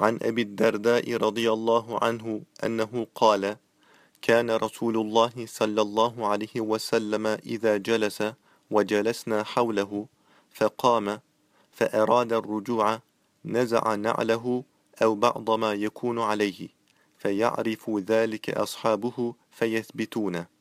عن أبي الدرداء رضي الله عنه أنه قال كان رسول الله صلى الله عليه وسلم إذا جلس وجلسنا حوله فقام فأراد الرجوع نزع نعله أو بعض ما يكون عليه فيعرف ذلك أصحابه فيثبتونه.